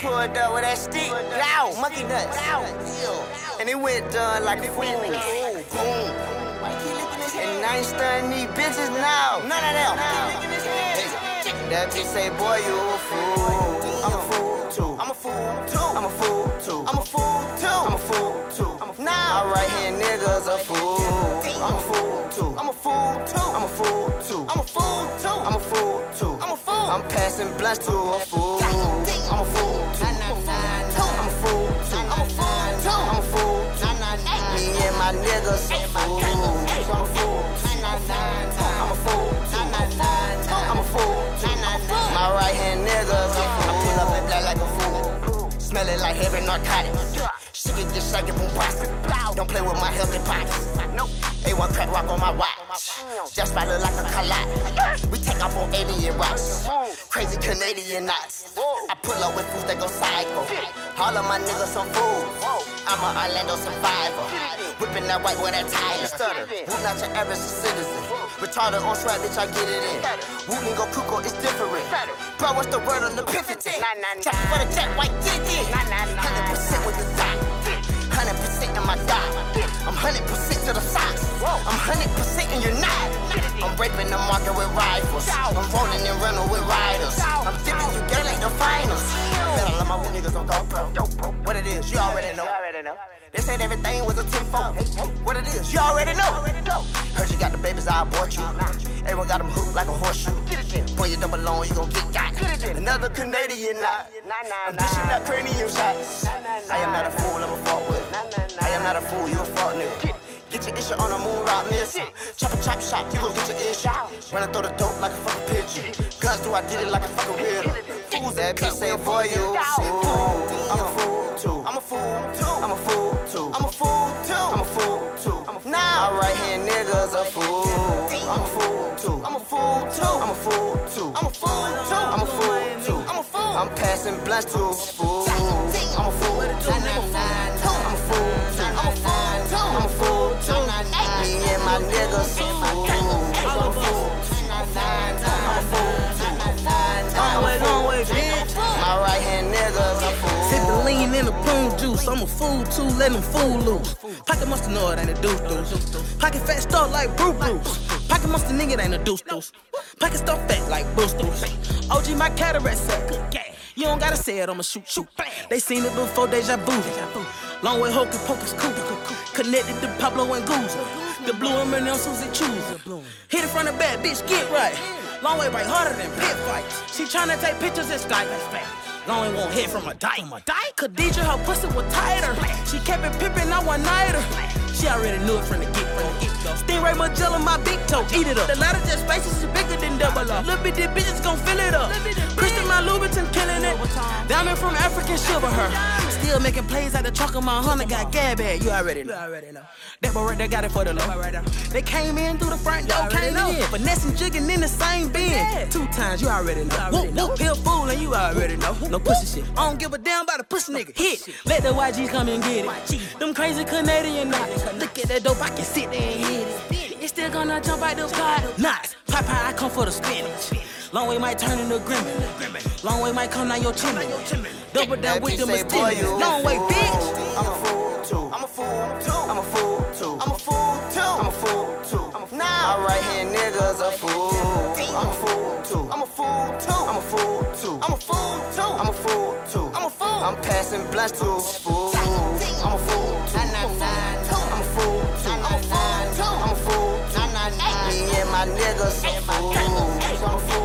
Pulled up with that stick, loud, monkey nuts. And it went done like a fool. Boom. And I ain't stunning these bitches now. None of them. That bitch say, boy, you a fool. I'm a fool too. I'm a fool too. I'm a fool too. I'm a fool too. I'm a fool too. I'm a now. My right hand niggas a fool. I'm a fool too. I'm a fool too. I'm a fool too. I'm a fool too. I'm a fool too. I'm a fool. I'm passing blunts to a fool. My niggas a fool. I'm a fool. I'm a fool. I'm a fool. My right hand niggas. I pull up and black like a fool. Smelling like heavy narcotics. She get this like a plastic. Don't play with my healthy pockets. Nope. A1 crack rock on my watch. Just might look like a collide. We take off on alien rocks. Crazy Canadian knots. I pull up with fools that go psycho. All of my niggas some fools. I'm an Orlando survivor. Whipping that white with that tire. Stutter. Who not your average citizen? Retarded on swag, bitch, I get it in. Wu go Kuko, it's different. Bro, what's the word on the pivot? Check for the jet, white get it. 100% with the dot. 100% in my dot. I'm 100% to the socks. I'm 100% and you're not. I'm raping the market with rifles. I'm rolling and running with riders. Bet I love my niggas on What it is, you already know. They said everything was a tenfold. What it is, you already know. Heard you got the babies, I abort you. Everyone got them hooked like a horseshoe. Boy, you double on, you gon' get got. Another Canadian knot. I'm dishing out cranium shots. I am not a fool, I'm a fault with. I am not a fool, you a fault nigga. Get your issue on a moon rock miss. Chop a chop shot, you gon' get your issue. When I throw the dope like a fucking pigeon. Guns do I did it like a fucking riddle. Fools that bitch say, boy, you a fool. I'm a fool too. I'm a fool too. I'm a fool too. I'm a fool too. I'm a fool too. Now my right hand niggas a fool. I'm a fool too. I'm a fool too. I'm a fool too. I'm a fool too. I'm a fool too. I'm a fool. I'm passing blunts to a fool. I'm a fool too. I'm a fool juice. I'm a fool too, let them fool loose. Pocket must know it ain't a deuce deuce. Pocket fat stuff like Brew Bruce. Pocket must nigga ain't a deuce deuce. Pocket stuff fat like Bruce Bruce. OG my cataract set. You don't gotta say it, I'ma shoot shoot. They seen it before deja vu. Long way hocus pocus cool. Connected to Pablo and Goose. The blue M&M Susie choose. Hit it from the back, bitch, get right. Long way right harder than pit fights. She tryna take pictures and Skype. Long won't hit from a dike. Dike. Khadijah, her pussy was tighter. She kept it pippin', I one nighter. She already knew it from the get from the get go. Stingray Magellan, my big toe, eat it up. The ladder just spaces is bigger than double up. Little bit the bitches gon' fill it up. Christian, my Louboutin killing it. Diamond from African shiver her. Still making plays at the truck of my Honda got gab at. You already know. That boy right there got it for the low. They came in through the front door, came in. Finessing, jigging in the same bin. Two times, you already know. Whoop, whoop, pill fool, and you already know. No pussy shit. I don't give a damn about a pussy nigga. Hit. Let the YGs come and get it. Them crazy Canadian knots. Look at that dope, I can sit there and hit it. It's still gonna jump out the car. Knots. Popeye, I come for the spinach. Long way might turn into Grimmin. Long way might come down your chimney. Double down with the That bitch say, boy, mysterious. you Long way, fool. bitch. I'm a fool too. I'm a fool too. I'm a fool too. I'm a fool too. I'm a fool too. I'm a now. My right hand niggas a fool. I'm a fool too. I'm a fool too. I'm a fool too. I'm a fool too. I'm a fool too. I'm a fool. I'm passing blunts to a fool. I'm a fool too. I'm a fool a fool too.